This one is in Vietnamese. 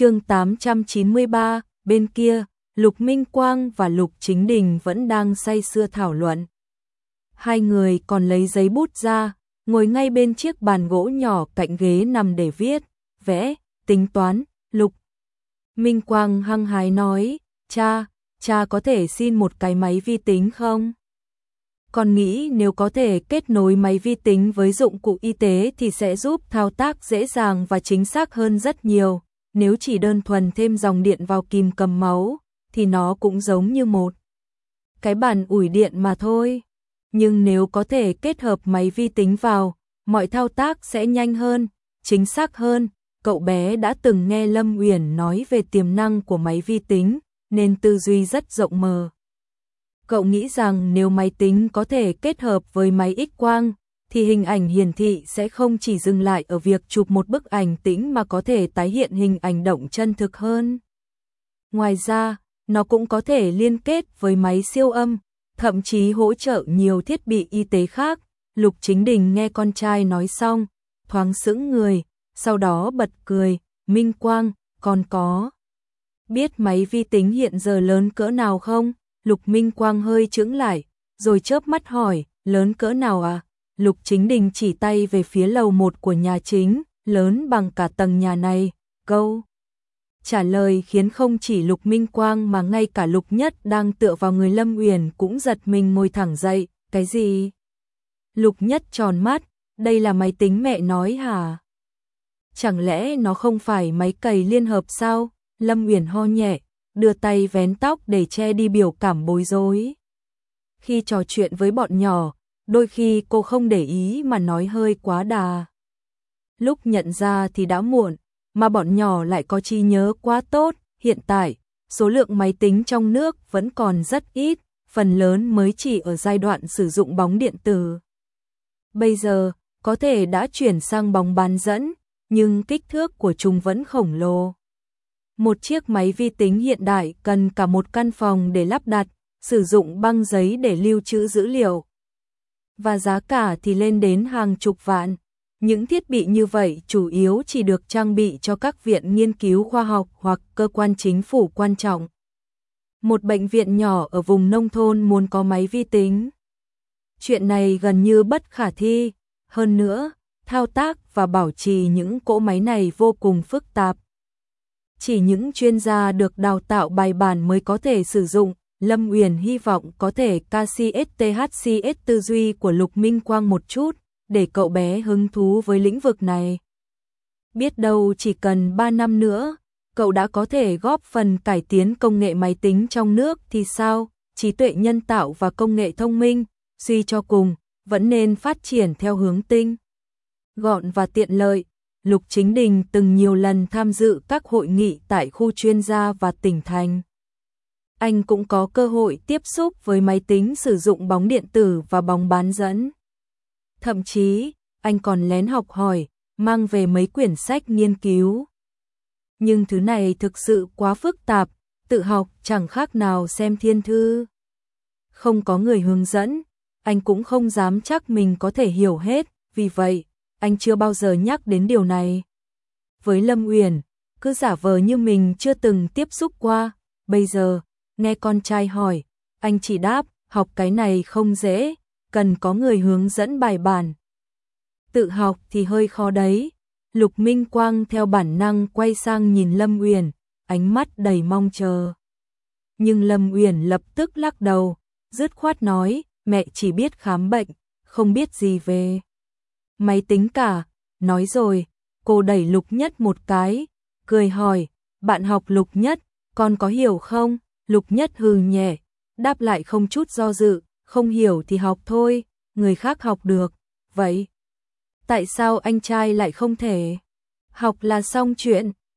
chương 893, bên kia, Lục Minh Quang và Lục Chính Đình vẫn đang say sưa thảo luận. Hai người còn lấy giấy bút ra, ngồi ngay bên chiếc bàn gỗ nhỏ cạnh ghế nằm để viết, vẽ, tính toán, Lục. Minh Quang hăng hái nói, cha, cha có thể xin một cái máy vi tính không? Con nghĩ nếu có thể kết nối máy vi tính với dụng cụ y tế thì sẽ giúp thao tác dễ dàng và chính xác hơn rất nhiều. Nếu chỉ đơn thuần thêm dòng điện vào kìm cầm máu, thì nó cũng giống như một cái bàn ủi điện mà thôi. Nhưng nếu có thể kết hợp máy vi tính vào, mọi thao tác sẽ nhanh hơn, chính xác hơn. Cậu bé đã từng nghe Lâm Uyển nói về tiềm năng của máy vi tính, nên tư duy rất rộng mờ. Cậu nghĩ rằng nếu máy tính có thể kết hợp với máy X-quang, thì hình ảnh hiển thị sẽ không chỉ dừng lại ở việc chụp một bức ảnh tĩnh mà có thể tái hiện hình ảnh động chân thực hơn. Ngoài ra, nó cũng có thể liên kết với máy siêu âm, thậm chí hỗ trợ nhiều thiết bị y tế khác. Lục Chính Đình nghe con trai nói xong, thoáng sững người, sau đó bật cười, Minh Quang, con có biết máy vi tính hiện giờ lớn cỡ nào không? Lục Minh Quang hơi chững lại, rồi chớp mắt hỏi, lớn cỡ nào à? Lục Chính Đình chỉ tay về phía lầu một của nhà chính, lớn bằng cả tầng nhà này, câu. Trả lời khiến không chỉ Lục Minh Quang mà ngay cả Lục Nhất đang tựa vào người Lâm Uyển cũng giật mình ngồi thẳng dậy, cái gì? Lục Nhất tròn mắt, đây là máy tính mẹ nói hả? Chẳng lẽ nó không phải máy cày liên hợp sao? Lâm Uyển ho nhẹ, đưa tay vén tóc để che đi biểu cảm bối rối. Khi trò chuyện với bọn nhỏ, đôi khi cô không để ý mà nói hơi quá đà. Lúc nhận ra thì đã muộn, mà bọn nhỏ lại có trí nhớ quá tốt, hiện tại, số lượng máy tính trong nước vẫn còn rất ít, phần lớn mới chỉ ở giai đoạn sử dụng bóng điện tử. Bây giờ, có thể đã chuyển sang bóng bán dẫn, nhưng kích thước của chúng vẫn khổng lồ. Một chiếc máy vi tính hiện đại cần cả một căn phòng để lắp đặt, sử dụng băng giấy để lưu trữ dữ liệu. Và giá cả thì lên đến hàng chục vạn. Những thiết bị như vậy chủ yếu chỉ được trang bị cho các viện nghiên cứu khoa học hoặc cơ quan chính phủ quan trọng. Một bệnh viện nhỏ ở vùng nông thôn muốn có máy vi tính. Chuyện này gần như bất khả thi, hơn nữa, thao tác và bảo trì những cỗ máy này vô cùng phức tạp. Chỉ những chuyên gia được đào tạo bài bản mới có thể sử dụng, Lâm Uyển hy vọng có thể KCSTHCS tư duy của Lục Minh Quang một chút, để cậu bé hứng thú với lĩnh vực này. Biết đâu chỉ cần 3 năm nữa, cậu đã có thể góp phần cải tiến công nghệ máy tính trong nước thì sao? Trí tuệ nhân tạo và công nghệ thông minh, suy cho cùng, vẫn nên phát triển theo hướng tinh. Gọn và tiện lợi, Lục Chính Đình từng nhiều lần tham dự các hội nghị tại khu chuyên gia và tỉnh thành. Anh cũng có cơ hội tiếp xúc với máy tính sử dụng bóng điện tử và bóng bán dẫn. Thậm chí, anh còn lén học hỏi, mang về mấy quyển sách nghiên cứu. Nhưng thứ này thực sự quá phức tạp, tự học chẳng khác nào xem thiên thư. Không có người hướng dẫn, anh cũng không dám chắc mình có thể hiểu hết, vì vậy, anh chưa bao giờ nhắc đến điều này. Với Lâm Uyển, cứ giả vờ như mình chưa từng tiếp xúc qua, bây giờ, nghe con trai hỏi, anh chỉ đáp, học cái này không dễ, cần có người hướng dẫn bài bản. Tự học thì hơi khó đấy. Lục Minh Quang theo bản năng quay sang nhìn Lâm Uyển, ánh mắt đầy mong chờ. Nhưng Lâm Uyển lập tức lắc đầu, dứt khoát nói, mẹ chỉ biết khám bệnh, không biết gì về máy tính cả. Nói rồi, cô đẩy Lục Nhất một cái, cười hỏi, bạn học Lục Nhất, con có hiểu không? Lục Nhất hừ nhẹ, đáp lại không chút do dự, không hiểu thì học thôi, người khác học được. Vậy, tại sao anh trai lại không thể? Học là xong chuyện,